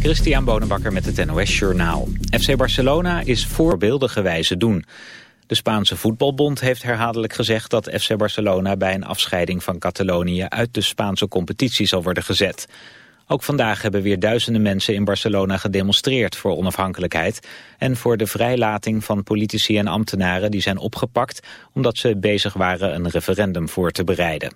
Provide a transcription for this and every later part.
Christian Bonenbakker met het NOS Journaal. FC Barcelona is voorbeeldige wijze doen. De Spaanse voetbalbond heeft herhaaldelijk gezegd dat FC Barcelona bij een afscheiding van Catalonië uit de Spaanse competitie zal worden gezet. Ook vandaag hebben weer duizenden mensen in Barcelona gedemonstreerd voor onafhankelijkheid en voor de vrijlating van politici en ambtenaren die zijn opgepakt omdat ze bezig waren een referendum voor te bereiden.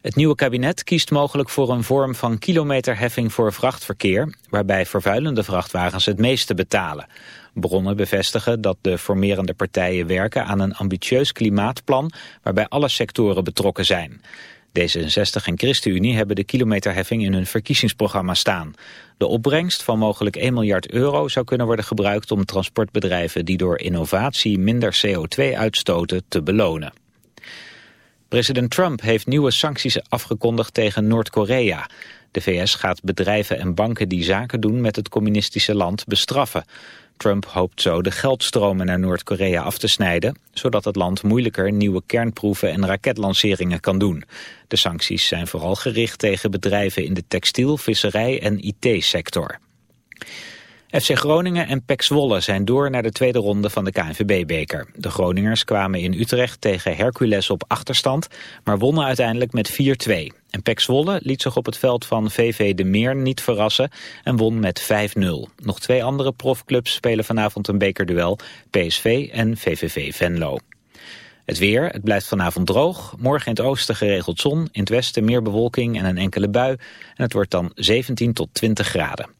Het nieuwe kabinet kiest mogelijk voor een vorm van kilometerheffing voor vrachtverkeer, waarbij vervuilende vrachtwagens het meeste betalen. Bronnen bevestigen dat de formerende partijen werken aan een ambitieus klimaatplan waarbij alle sectoren betrokken zijn. D66 en ChristenUnie hebben de kilometerheffing in hun verkiezingsprogramma staan. De opbrengst van mogelijk 1 miljard euro zou kunnen worden gebruikt om transportbedrijven die door innovatie minder CO2 uitstoten te belonen. President Trump heeft nieuwe sancties afgekondigd tegen Noord-Korea. De VS gaat bedrijven en banken die zaken doen met het communistische land bestraffen. Trump hoopt zo de geldstromen naar Noord-Korea af te snijden... zodat het land moeilijker nieuwe kernproeven en raketlanceringen kan doen. De sancties zijn vooral gericht tegen bedrijven in de textiel, visserij en IT-sector. FC Groningen en PEC Zwolle zijn door naar de tweede ronde van de KNVB-beker. De Groningers kwamen in Utrecht tegen Hercules op achterstand, maar wonnen uiteindelijk met 4-2. En PEC Zwolle liet zich op het veld van VV De Meer niet verrassen en won met 5-0. Nog twee andere profclubs spelen vanavond een bekerduel, PSV en VVV Venlo. Het weer, het blijft vanavond droog. Morgen in het oosten geregeld zon, in het westen meer bewolking en een enkele bui. En het wordt dan 17 tot 20 graden.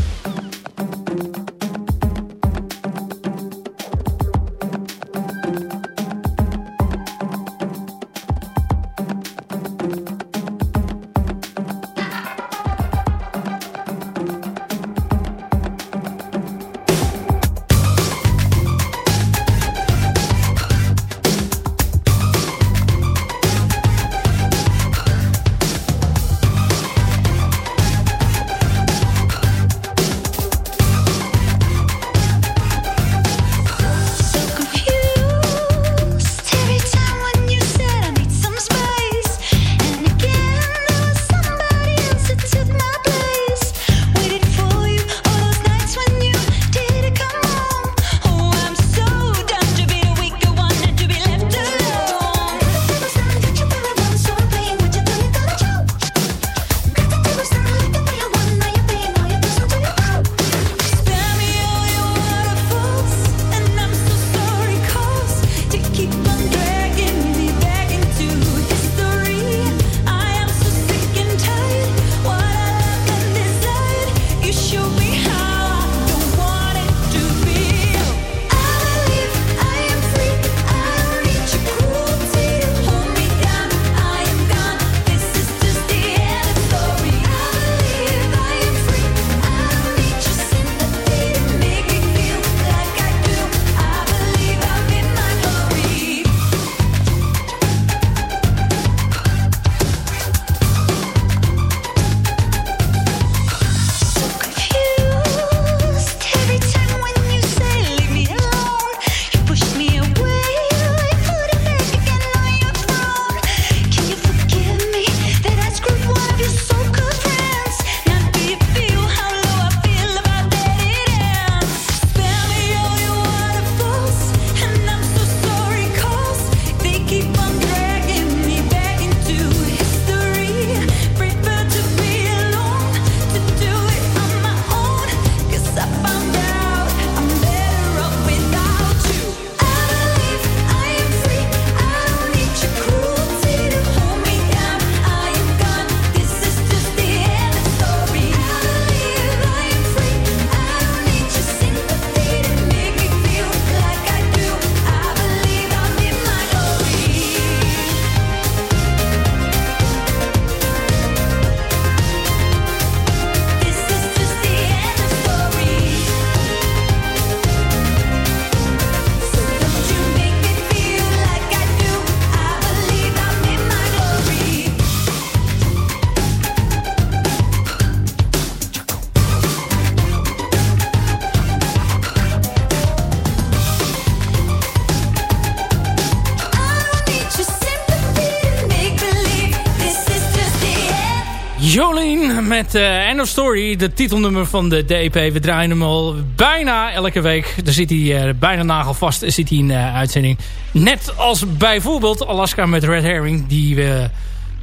Met uh, End of Story, de titelnummer van de DEP. We draaien hem al bijna elke week. Daar zit hij uh, bijna nagelvast zit hij in de uh, uitzending. Net als bijvoorbeeld Alaska met Red Herring, die we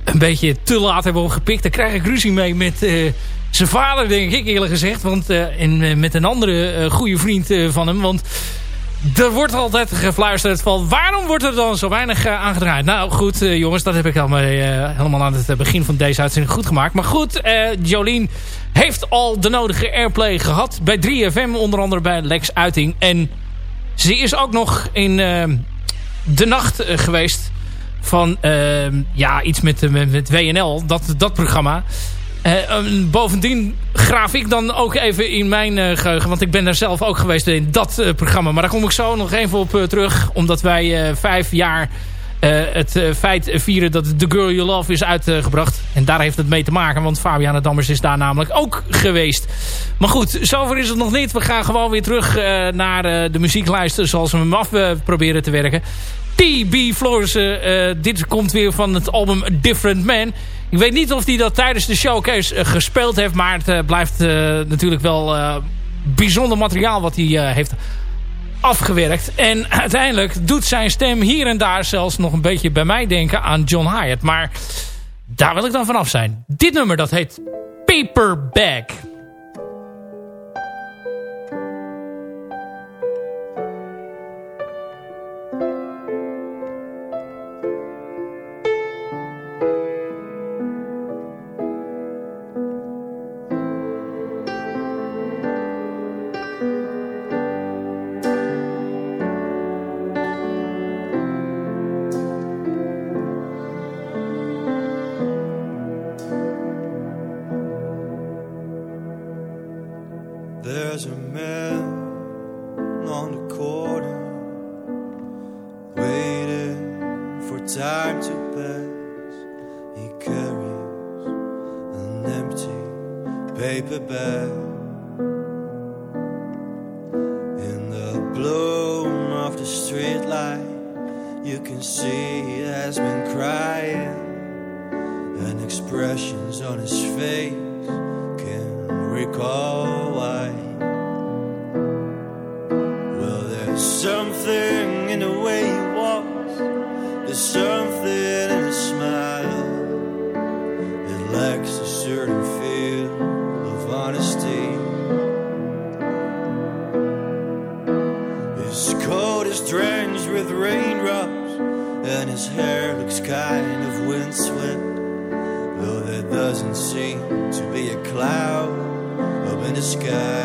een beetje te laat hebben gepikt. Daar krijg ik ruzie mee met zijn vader, denk ik eerlijk gezegd. Want, en met een andere goede vriend van hem. Want er wordt altijd gefluisterd van waarom wordt er dan zo weinig uh, aangedraaid? Nou goed uh, jongens, dat heb ik al mee, uh, helemaal aan het begin van deze uitzending goed gemaakt. Maar goed, Jolien heeft al de nodige airplay gehad. Bij 3FM, onder andere bij Lex Uiting. En ze is ook nog in de nacht geweest van ja, iets met, met, met WNL, dat, dat programma. Uh, bovendien graaf ik dan ook even in mijn uh, geheugen. Want ik ben daar zelf ook geweest in dat uh, programma. Maar daar kom ik zo nog even op terug. Omdat wij vijf jaar het feit vieren dat The Girl You Love is uitgebracht. En daar heeft het mee te maken. Want Fabiana Dammers is daar namelijk ook geweest. Maar goed, zover is het nog niet. We gaan gewoon weer terug naar de muzieklijsten zoals we hem af proberen te werken. T.B. Florissen, dit komt weer van het album Different Man... Ik weet niet of hij dat tijdens de showcase uh, gespeeld heeft. Maar het uh, blijft uh, natuurlijk wel bijzonder materiaal wat hij heeft afgewerkt. En uiteindelijk doet zijn stem hier en daar zelfs nog een beetje bij mij denken aan John Hyatt. Maar daar wil ik dan vanaf zijn. Dit nummer dat heet Paperback. time to pass. He carries an empty paper bag. In the bloom of the streetlight, you can see he has been crying, and expressions on his face can recall. sky.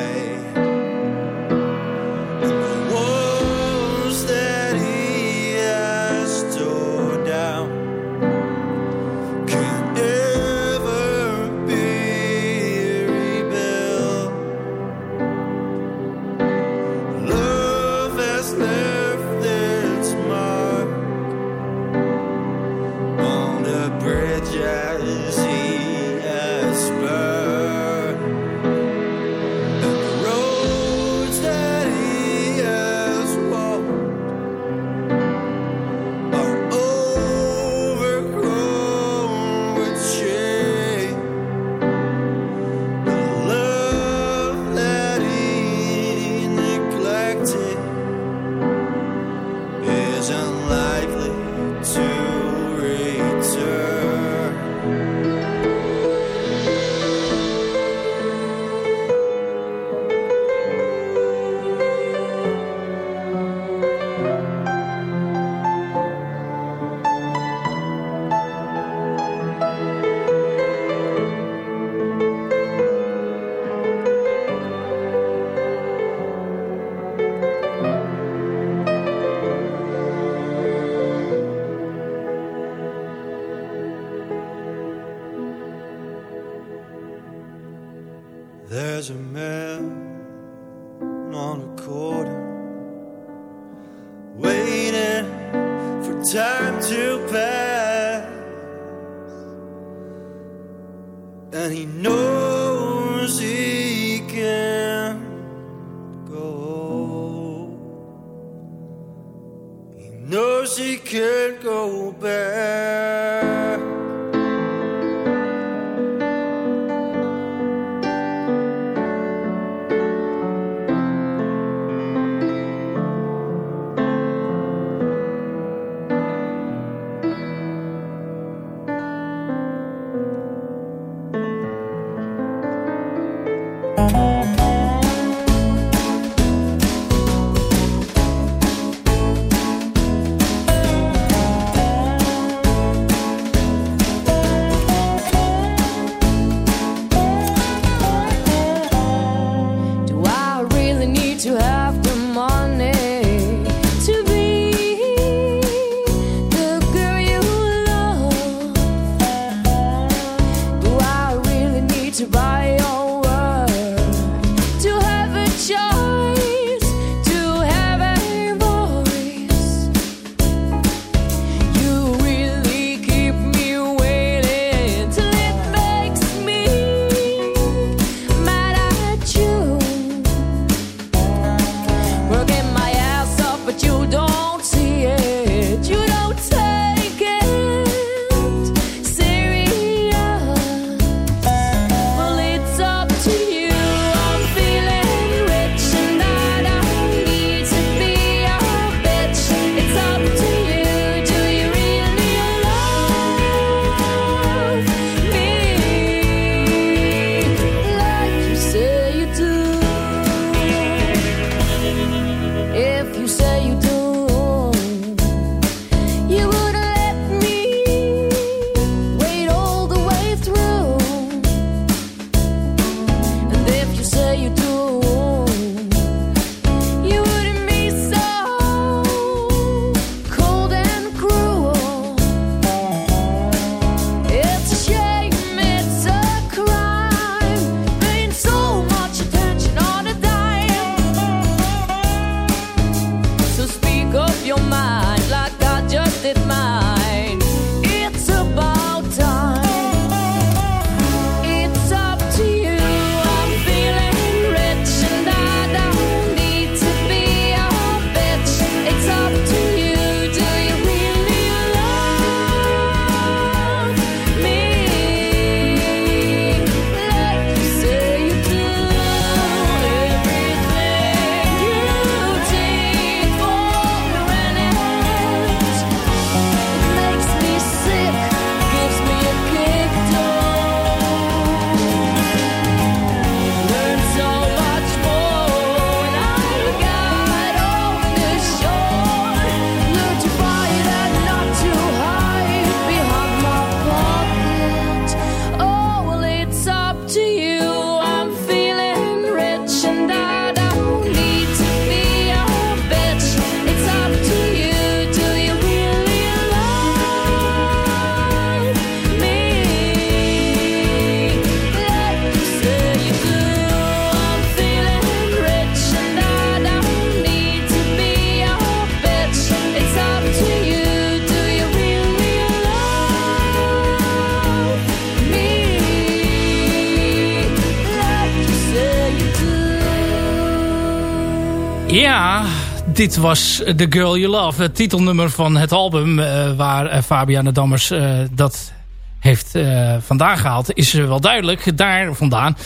Dit was The Girl You Love. Het titelnummer van het album uh, waar uh, Fabiana Dammers uh, dat heeft vandaan gehaald. Is wel duidelijk, daar vandaan.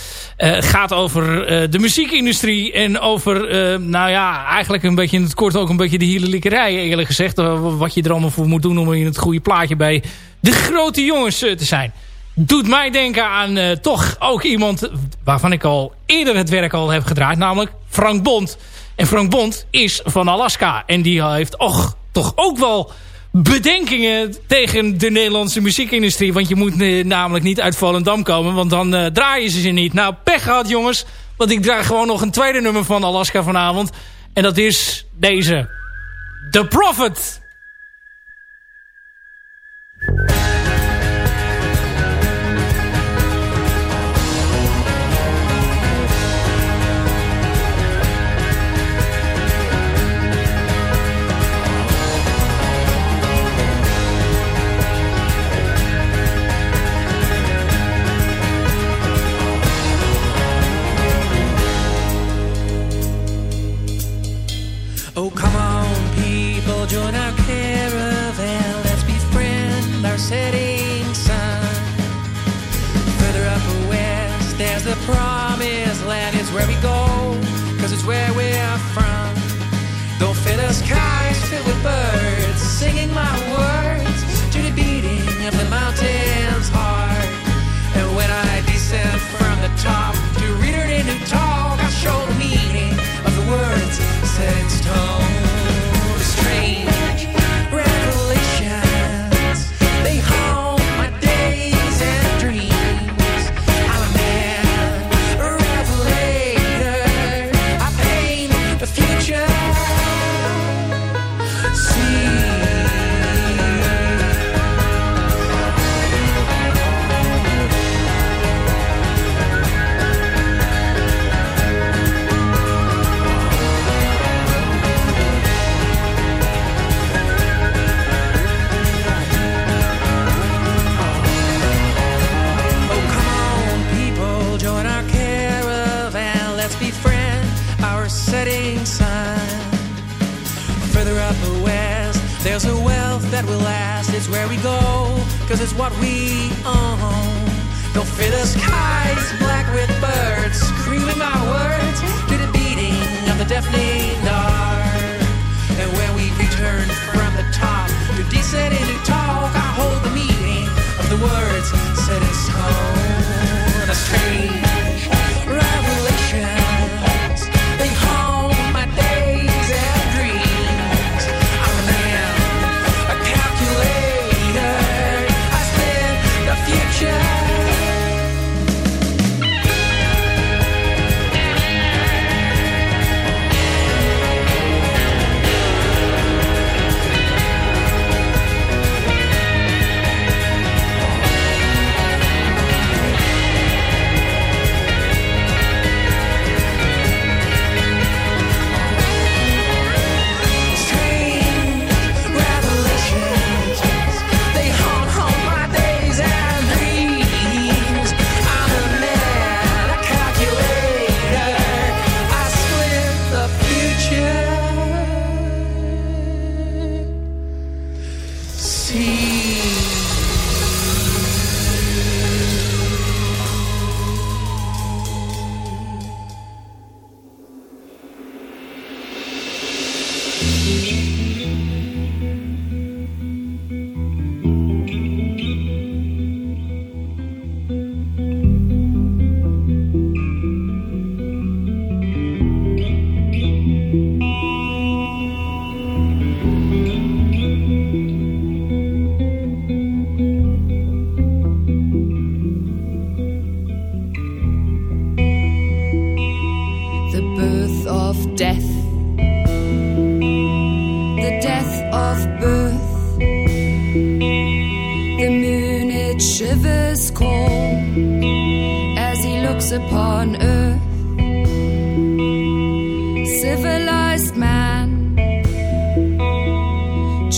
gaat over de muziekindustrie en over, nou ja, eigenlijk een beetje in het kort ook een beetje de hielenlikkerij eerlijk gezegd. wat je er allemaal voor moet doen om in het goede plaatje bij de grote jongens te zijn doet mij denken aan toch ook iemand waarvan ik al eerder het werk al heb gedraaid. Namelijk Frank Bond. En Frank Bond is van Alaska. En die heeft och, toch ook wel bedenkingen tegen de Nederlandse muziekindustrie. Want je moet uh, namelijk niet uit Volendam komen. Want dan uh, draaien ze ze niet. Nou, pech gehad jongens. Want ik draag gewoon nog een tweede nummer van Alaska vanavond. En dat is deze. The Prophet.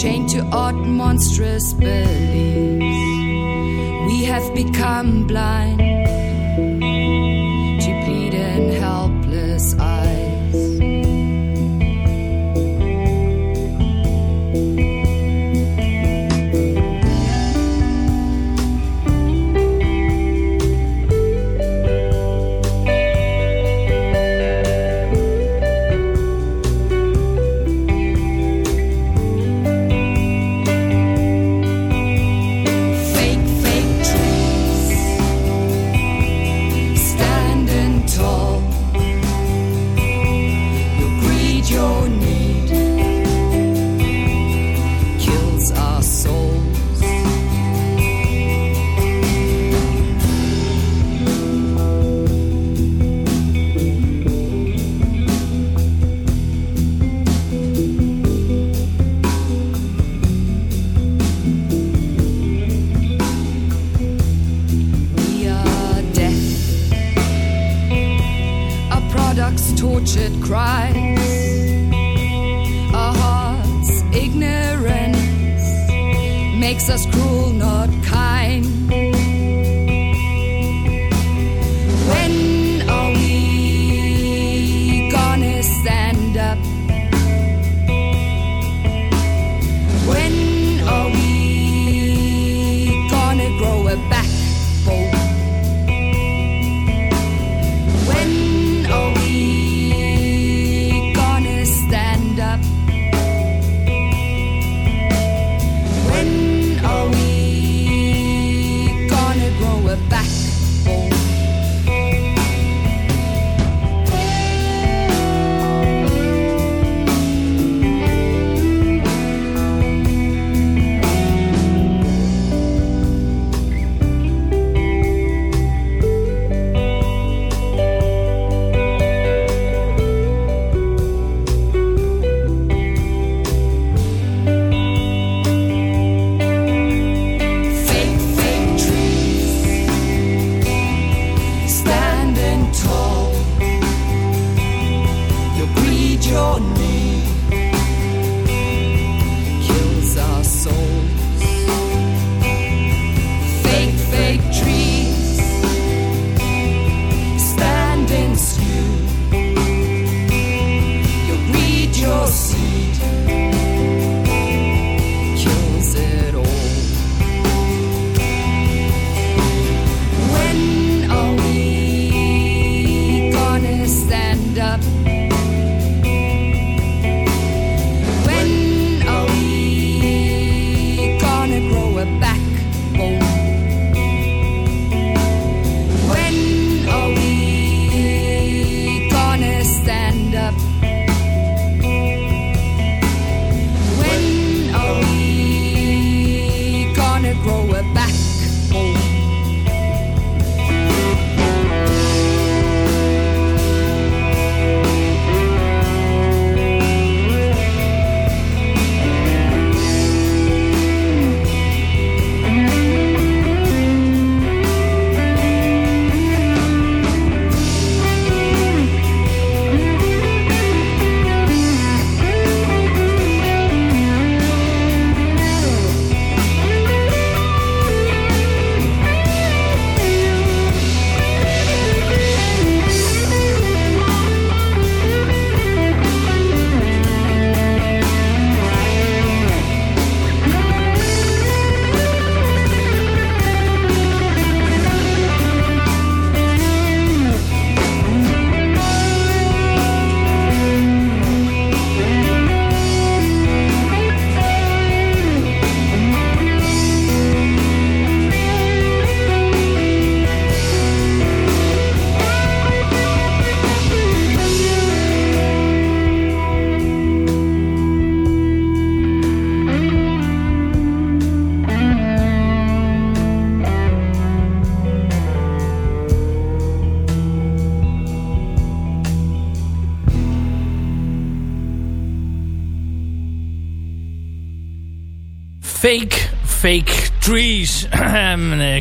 chained to odd monstrous beliefs. We have become blind. Us cruel, gonna grow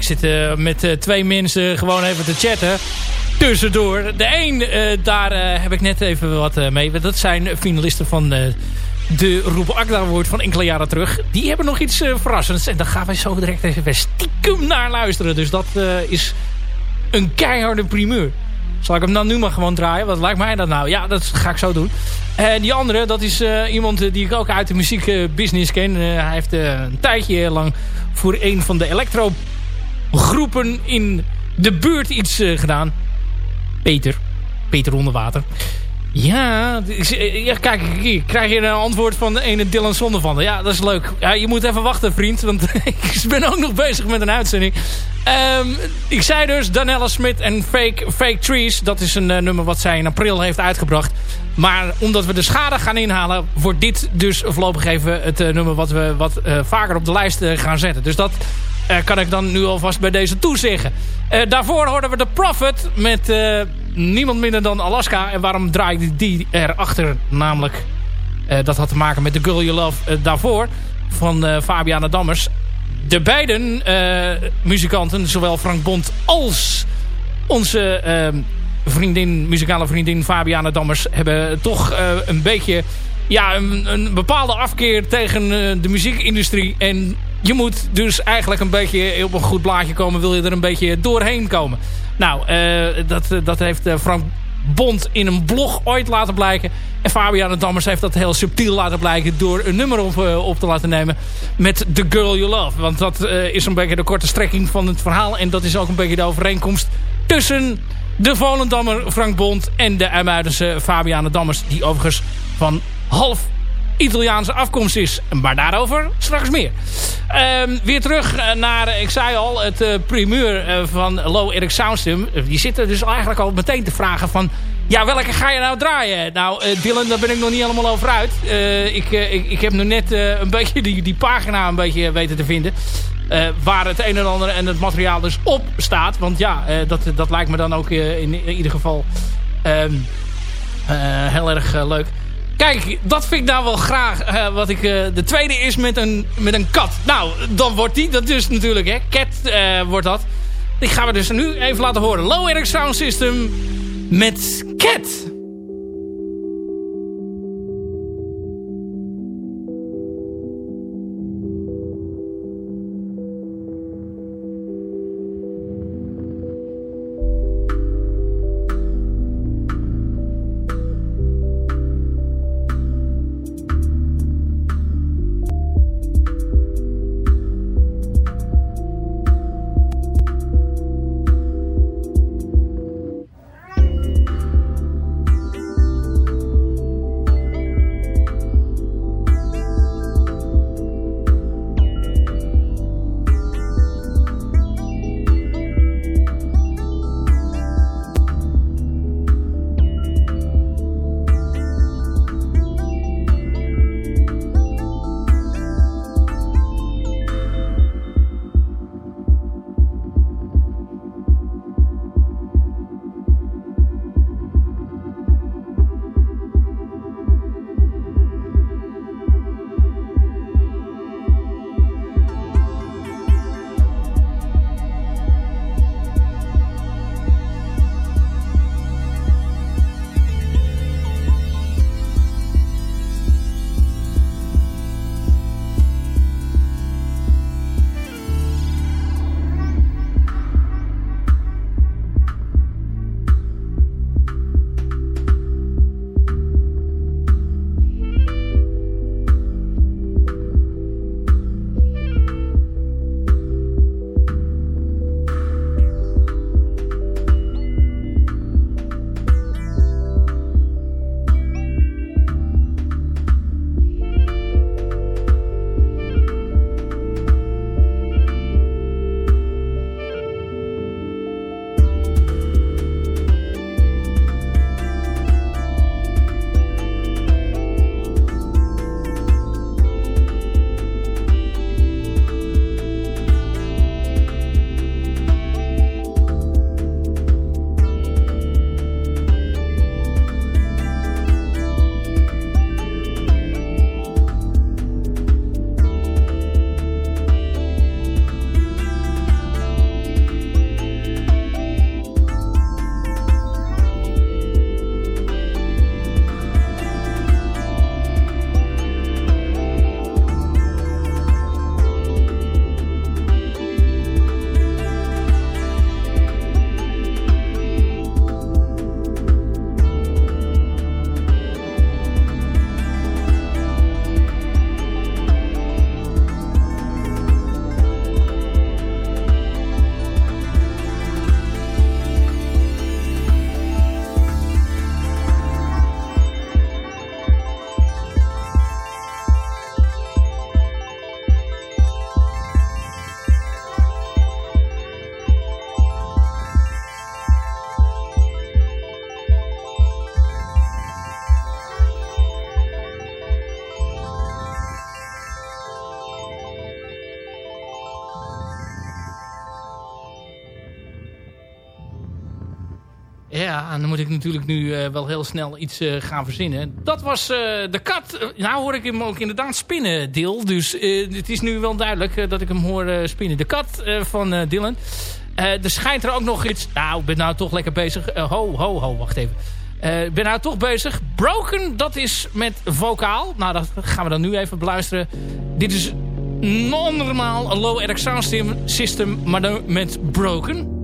zit eh, met eh, twee mensen gewoon even te chatten. Tussendoor. De een, eh, daar eh, heb ik net even wat mee. Dat zijn finalisten van de Roep Akda Award van enkele jaren terug. Die hebben nog iets verrassends. En daar gaan wij zo direct even stiekem naar luisteren. Dus dat is een keiharde primeur. Zal ik hem dan nu maar gewoon draaien? Wat lijkt mij dat nou? Ja, dat ga ik zo doen. En die andere, dat is iemand die ik ook uit de muziekbusiness ken. Hij heeft een tijdje lang voor een van de electro groepen in de buurt iets eh, gedaan. Peter. Peter Onderwater. Ja, ik- eh, ja, kijk, hier krijg je een antwoord van de ene Dylan Zondervan. Ja, dat is leuk. Ja, je moet even wachten, vriend, want ik ben ook nog bezig met een uitzending. Ehm, ik zei dus Danella Smith en Fake, Fake Trees. Dat is een eh, nummer wat zij in april heeft uitgebracht. Maar omdat we de schade gaan inhalen, wordt dit dus voorlopig even het nummer wat we wat vaker op de lijst gaan zetten. Dus dat kan ik dan nu alvast bij deze toezeggen. Eh, daarvoor hoorden we The Prophet met eh, niemand minder dan Alaska. En waarom draai ik die erachter? Namelijk, eh, dat had te maken met The Girl You Love eh, daarvoor van eh Fabiana Dammers. De beiden eh, muzikanten, zowel Frank Bond als onze eh, vriendin, muzikale vriendin Fabiana Dammers... hebben toch een beetje ja, een, een, bepaalde afkeer tegen de muziekindustrie. En je moet dus eigenlijk een beetje op een goed blaadje komen... wil je er een beetje doorheen komen. Nou, dat, dat heeft Frank Bond in een blog ooit laten blijken. En Fabian Dammers heeft dat heel subtiel laten blijken... door een nummer op, op te laten nemen met The Girl You Love. Want dat is een beetje de korte strekking van het verhaal. En dat is ook een beetje de overeenkomst tussen de Volendammer Frank Bond... en de Ermuidense Fabiana Dammers... die overigens van half Italiaanse afkomst is. Maar daarover straks meer. Um, weer terug eh, naar, ik zei al, het uh, primeur van Low Eric Soundstem. Die zitten dus eigenlijk al meteen te vragen van... Ja, welke ga je nou draaien? Nou, Dylan, daar ben ik nog niet helemaal over uit. ik, ik, ik heb nu net een beetje die, die pagina een beetje weten te vinden. waar het een en ander en het materiaal dus op staat. Want ja, dat, dat lijkt me dan ook in, ieder geval um, heel erg leuk. Kijk, dat vind ik nou wel graag. Uh, wat ik, uh, de tweede is met een, met een kat. Nou, dan wordt die dat dus natuurlijk. Hè. Cat uh, wordt dat. Die gaan we dus nu even laten horen. Low Eric Sound System met Cat. Dan moet ik natuurlijk nu uh, wel heel snel iets uh, gaan verzinnen. Dat was uh, de kat. nou hoor ik hem ook inderdaad spinnen, Dil. Dus het is nu wel duidelijk dat ik hem hoor spinnen. De kat van Dylan. er schijnt er ook nog iets... Nou, ik ben nou toch lekker bezig. ho, ho, ho, wacht even. Ik ben nou toch bezig. Broken, dat is met vocaal. Nou, dat gaan we dan nu even beluisteren. Dit is normaal low eric system, maar dan met Broken.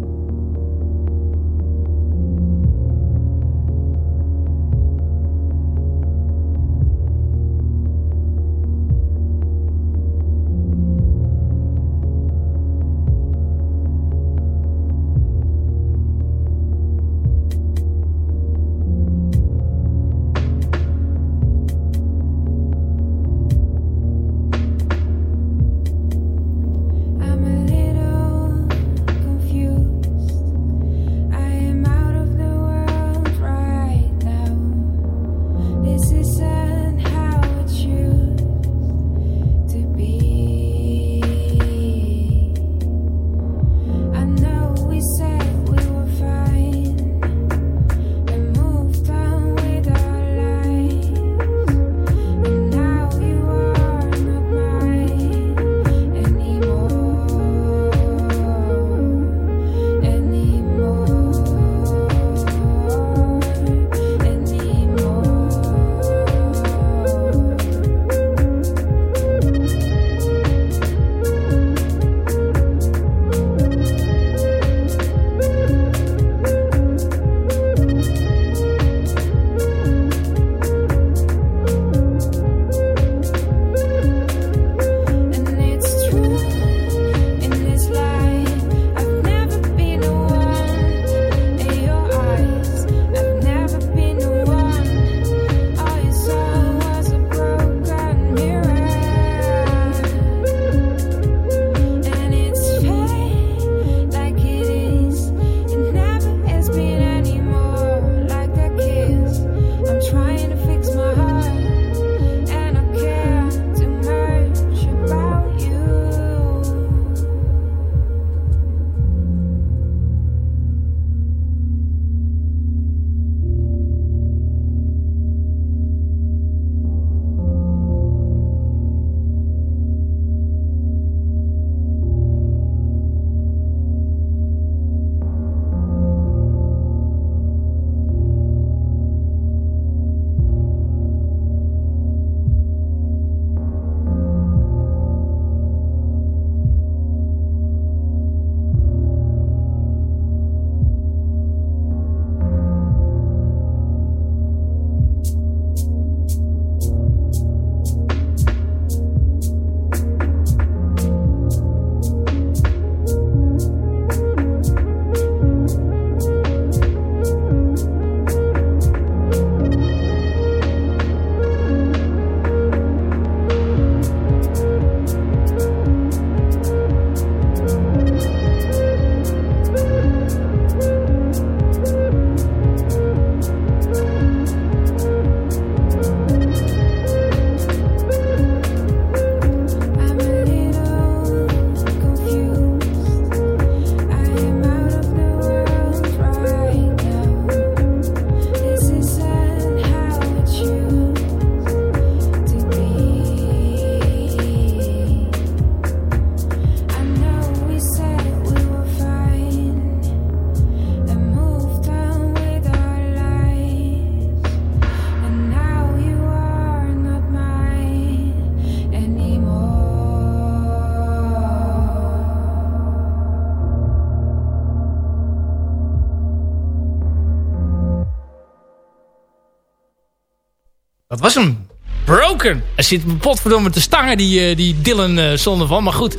Dat was hem. Broken. Er zit potverdomme te stangen, die, eh, die Dylan uh, zonder van. Maar goed,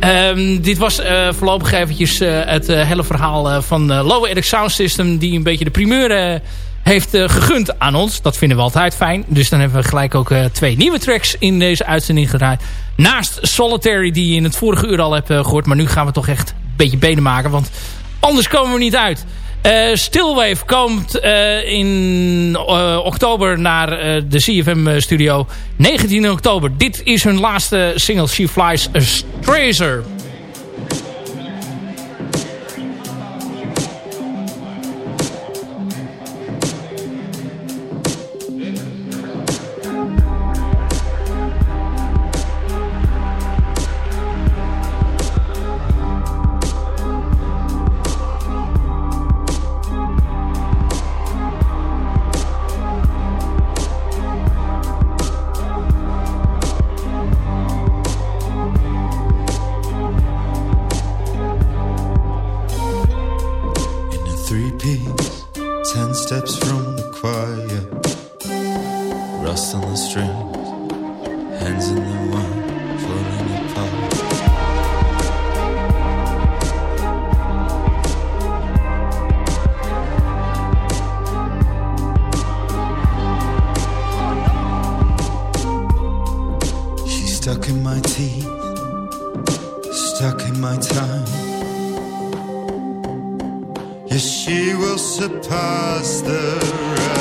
um, dit was uh, voorlopig eventjes uh, het hele verhaal van Low Eric Sound System... die een beetje de primeur heeft gegund aan ons. Dat vinden we altijd fijn. Dus dan hebben we gelijk ook twee nieuwe tracks in deze uitzending gedraaid. Naast Solitary, die je in het vorige uur al hebt gehoord. Maar nu gaan we toch echt een beetje benen maken, want anders komen we niet uit. Uh, Stillwave komt uh, in uh, oktober naar de CFM studio. 19 oktober. Dit is hun laatste single She Flies a stuck in my time. Yes, she will surpass the rest.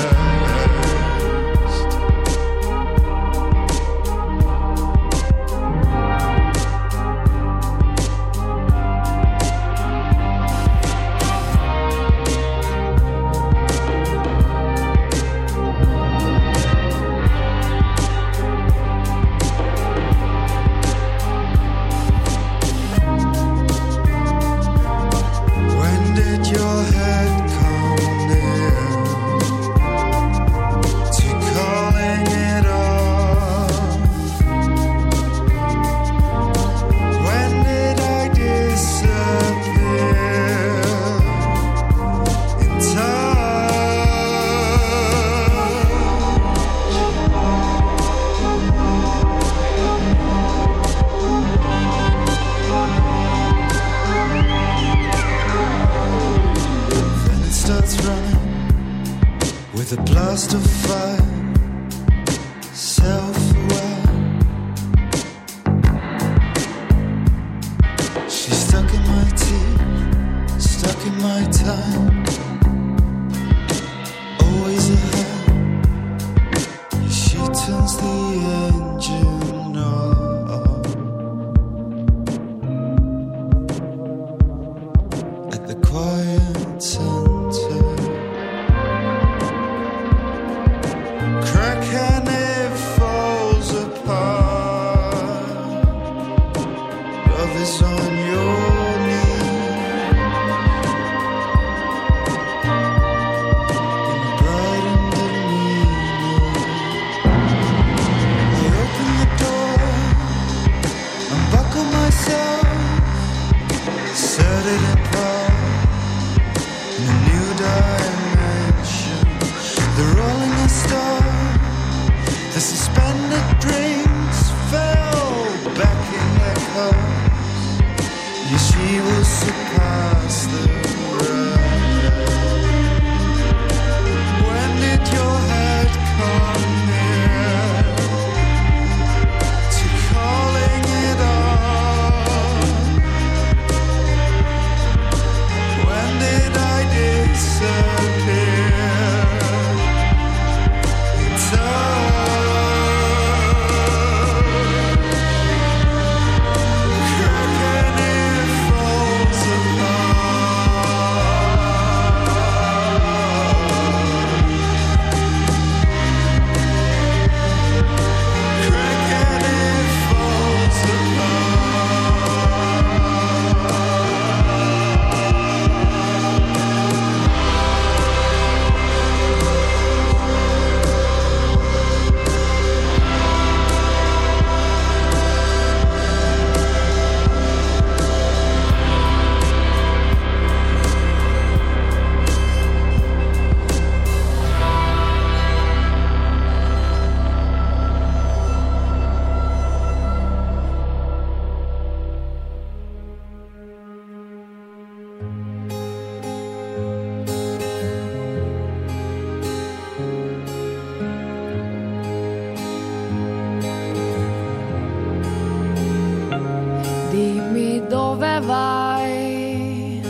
dove vai.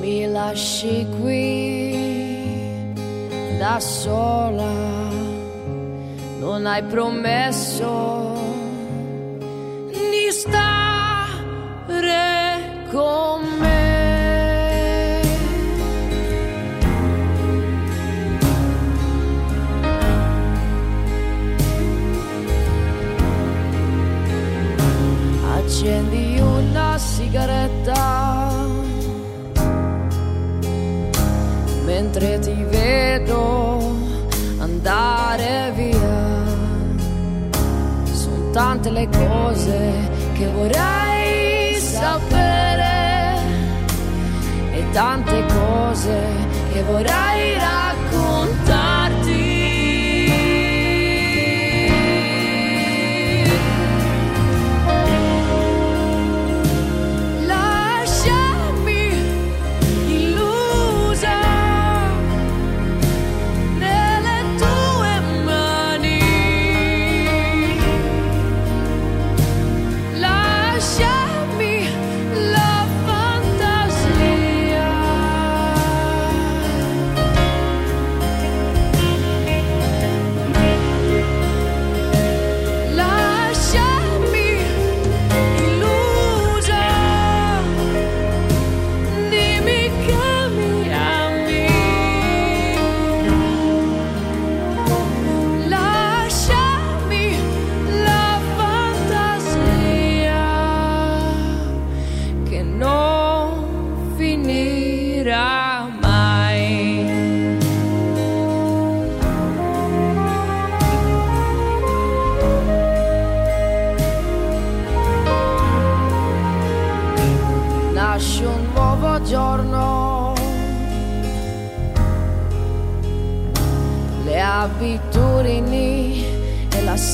Mi lasci qui da sola, non hai promesso di stare con accendi una sigaretta. Mentre ti vedo andare via sono tante le cose che vorrei sapere e tante cose che vorrei raccontare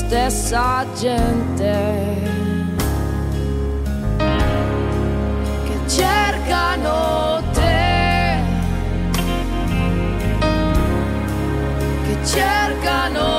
stessa gente che cercano te, che cercano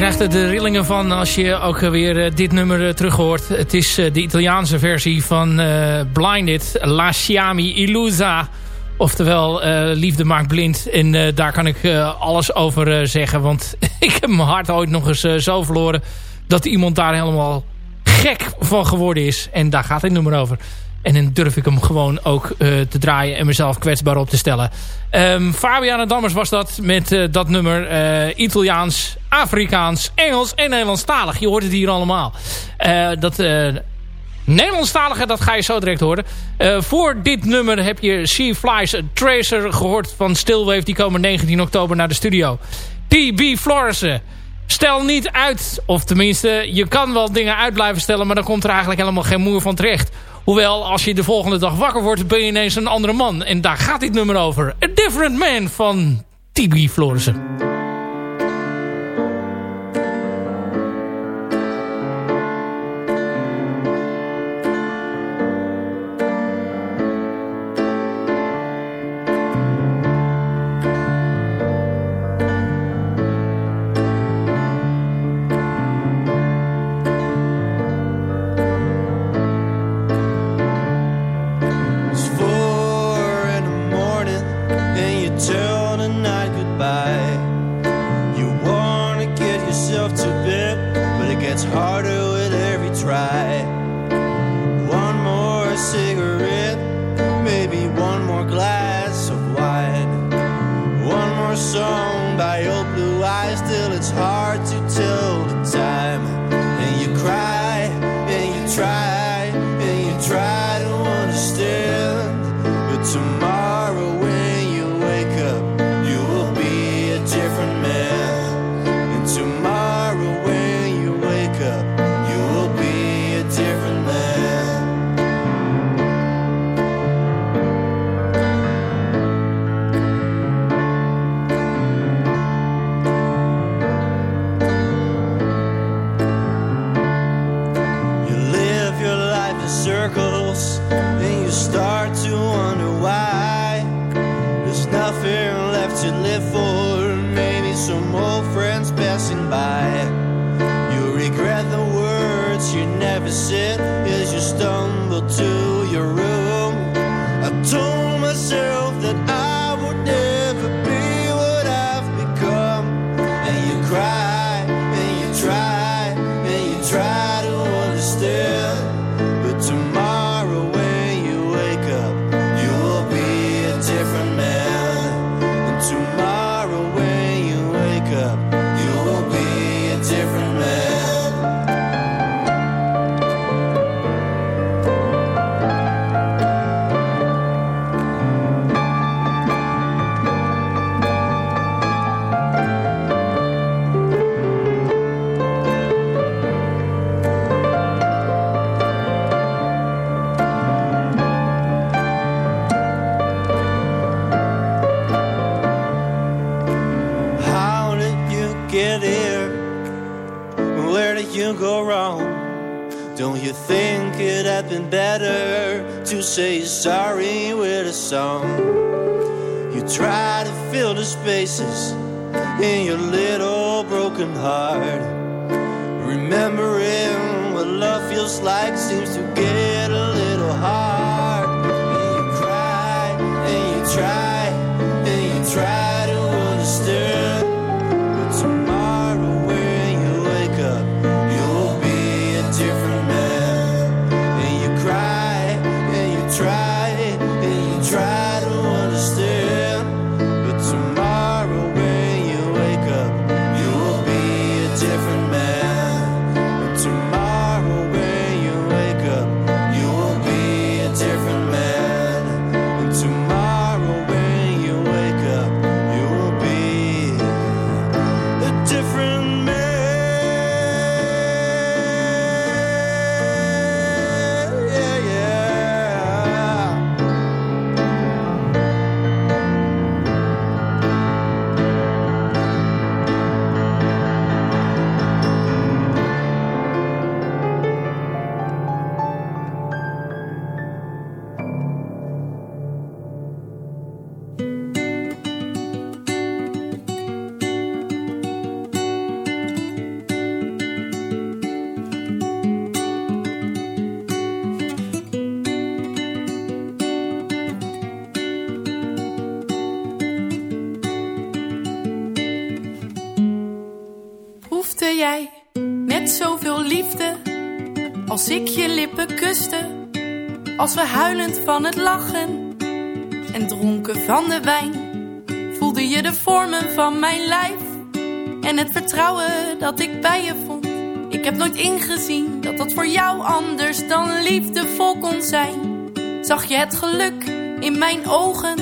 krijgt er de rillingen van als je ook weer eh, dit nummer eh, terug hoort. Het is eh, de Italiaanse versie van Blinded, La Siami Illusa. Oftewel, liefde maakt blind. En daar kan ik alles over zeggen. Want ik heb mijn hart ooit nog eens zo verloren... dat iemand daar helemaal gek van geworden is. En daar gaat dit nummer over. En dan durf ik hem gewoon ook uh, te draaien en mezelf kwetsbaar op te stellen. Um, Fabiana Dammers was dat met uh, dat nummer uh, Italiaans, Afrikaans, Engels en Nederlandstalig. Je hoort het hier allemaal. dat Nederlandstalige, dat ga je zo direct horen. voor dit nummer heb je She Flies Tracer gehoord van Stillwave. Die komen 19 oktober naar de studio. T.B. Florissen. Stel niet uit, of tenminste, je kan wel dingen uit blijven stellen... maar dan komt er eigenlijk helemaal geen moer van terecht. Hoewel, als je de volgende dag wakker wordt, ben je ineens een andere man. En daar gaat dit nummer over. A Different Man van Tibi Florissen. tomorrow. Remembering what love feels like seems to get a little Als we huilend van het lachen en dronken van de wijn, voelde je de vormen van mijn lijf en het vertrouwen dat ik bij je vond. Ik heb nooit ingezien dat dat voor jou anders dan liefdevol kon zijn. Zag je het geluk in mijn ogen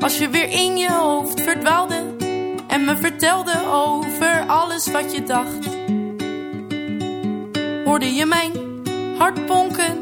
als je weer in je hoofd verdwaalde en me vertelde over alles wat je dacht. Hoorde je mijn hart bonken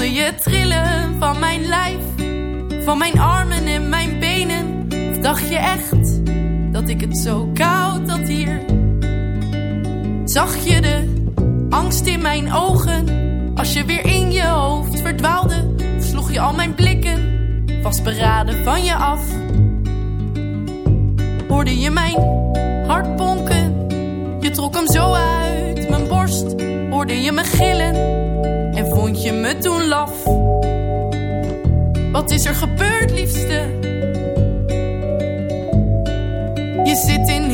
Voelde je trillen van mijn lijf, van mijn armen en mijn benen? Of dacht je echt dat ik het zo koud had hier? Zag je de angst in mijn ogen als je weer in je hoofd verdwaalde? Of sloeg je al mijn blikken vastberaden van je af? Hoorde je mijn hart bonken? Je trok hem zo uit mijn borst. Hoorde je me gillen? En vond je me toen laf? Wat is er gebeurd, liefste? Je zit in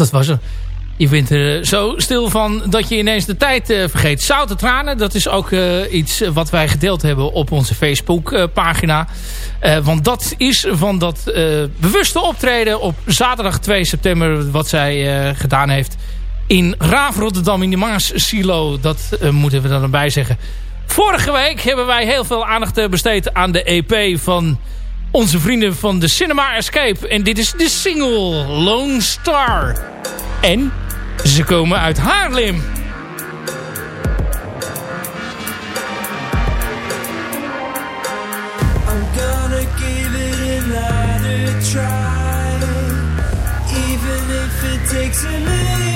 dat was er. Je bent er zo stil van dat je ineens de tijd eh, vergeet. Zoute tranen, dat is ook eh, iets wat wij gedeeld hebben op onze Facebook eh, want dat is van dat bewuste optreden op zaterdag 2 september... wat zij gedaan heeft in Raaf Rotterdam in de Maas Silo. Dat moeten we dan erbij zeggen. Vorige week hebben wij heel veel aandacht besteed aan de EP van onze vrienden van de Cinema Escape. En dit is de single Lone Star. En ze komen uit Haarlem. I'm gonna give it another try, even if it takes a million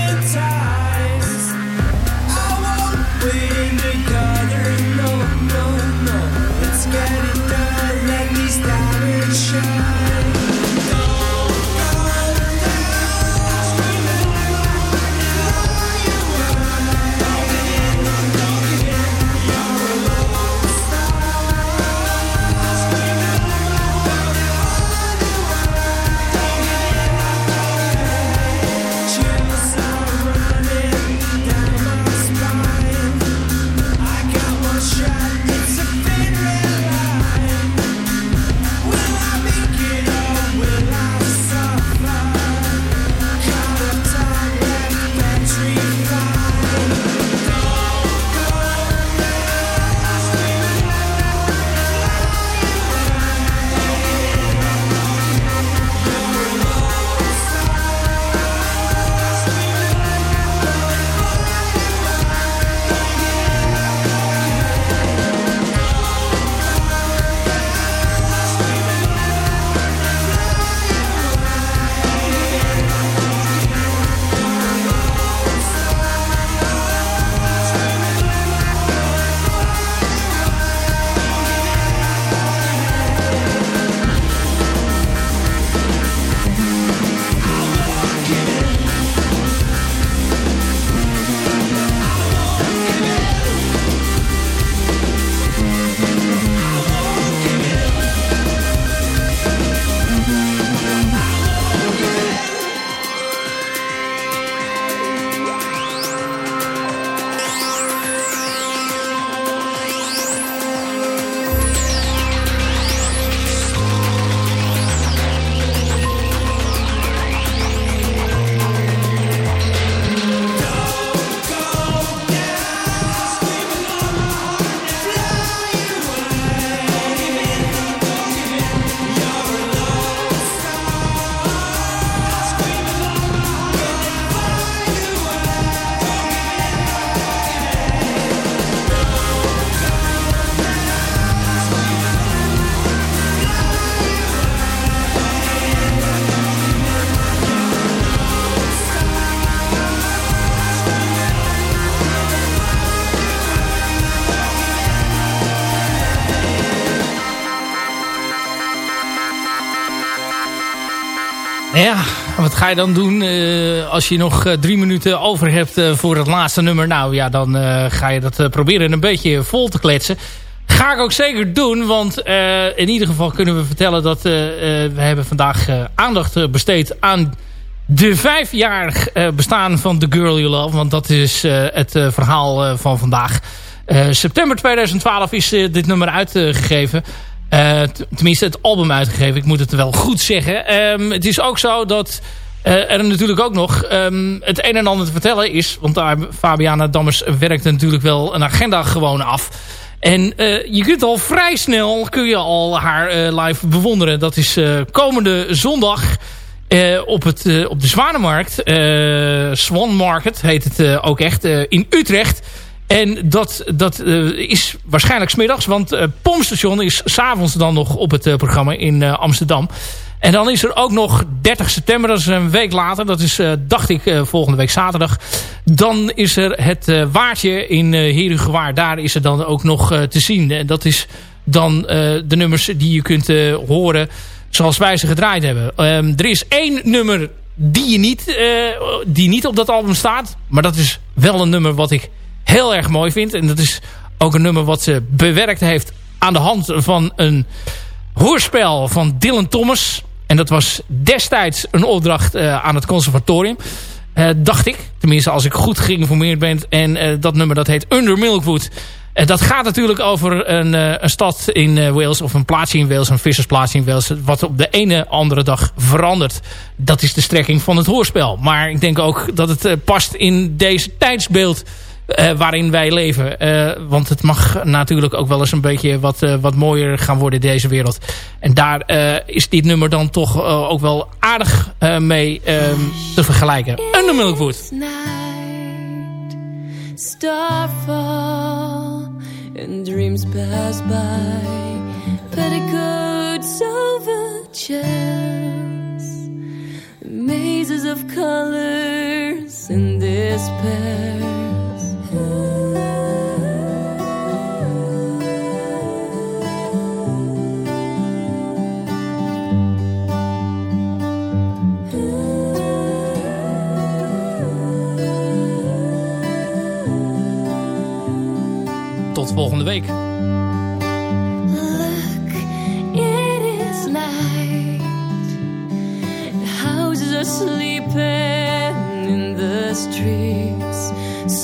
ga je dan doen eh, als je nog eh, drie minuten over hebt eh, voor het laatste nummer? Nou ja, dan ga je dat proberen een beetje vol te kletsen. Ga ik ook zeker doen, want in ieder geval kunnen we vertellen dat we hebben vandaag aandacht besteed aan de vijfjarig bestaan van The Girl You Love. Want dat is het verhaal van vandaag. September 2012 is dit nummer uitgegeven. Tenminste, het album uitgegeven. Ik moet het wel goed zeggen. Ehm, het is ook zo dat eh, er natuurlijk ook nog ehm, het een en ander te vertellen is. Want daar Fabiana Dammers werkt natuurlijk wel een agenda gewoon af. En eh, je kunt al vrij snel kun je al haar eh, live bewonderen. Dat is komende zondag op, het, op de Zwanenmarkt. Swan Market heet het ook echt. in Utrecht. En dat, dat is waarschijnlijk smiddags. Want Pomstation is s'avonds dan nog op het programma in Amsterdam. En dan is er ook nog 30 september, dat is een week later. Dat is, eh, dacht ik, eh, volgende week zaterdag. Dan is er het eh, Waardje in uh, Herugewaard. Daar is er dan ook nog te zien. En dat is dan de nummers die je kunt horen zoals wij ze gedraaid hebben. Ehm, er is één nummer die, je niet, die niet op dat album staat. Maar dat is wel een nummer wat ik heel erg mooi vind. En dat is ook een nummer wat ze bewerkt heeft aan de hand van een hoorspel van Dylan Thomas. En dat was destijds een opdracht uh, aan het conservatorium. Uh, dacht ik. Tenminste als ik goed geïnformeerd ben. En uh, dat nummer dat heet Under Milkwood. En dat gaat natuurlijk over een, een stad in Wales. Of een plaatsje in Wales. Een vissersplaatsje in Wales. Wat op de ene andere dag verandert. Dat is de strekking van het hoorspel. Maar ik denk ook dat het past in deze tijdsbeeld waarin wij leven. want het mag natuurlijk ook wel eens een beetje wat, wat mooier gaan worden deze wereld. En daar is dit nummer dan toch ook wel aardig mee ehm, te vergelijken. Een Milkwood. Starfall and dreams pass by Petticoats over chairs Mazes of colors and despair volgende week. Look, it is night. The houses are sleeping in the streets.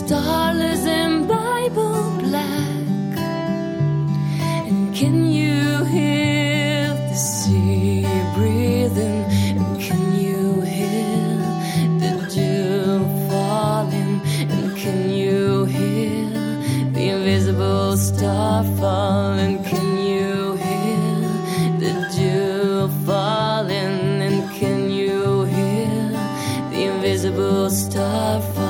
Starless and Bible black. And can you hear the sea breathing? And can you hear the dew falling? And can you hear the invisible star falling? Can you hear the dew falling? And can you hear the invisible star fall?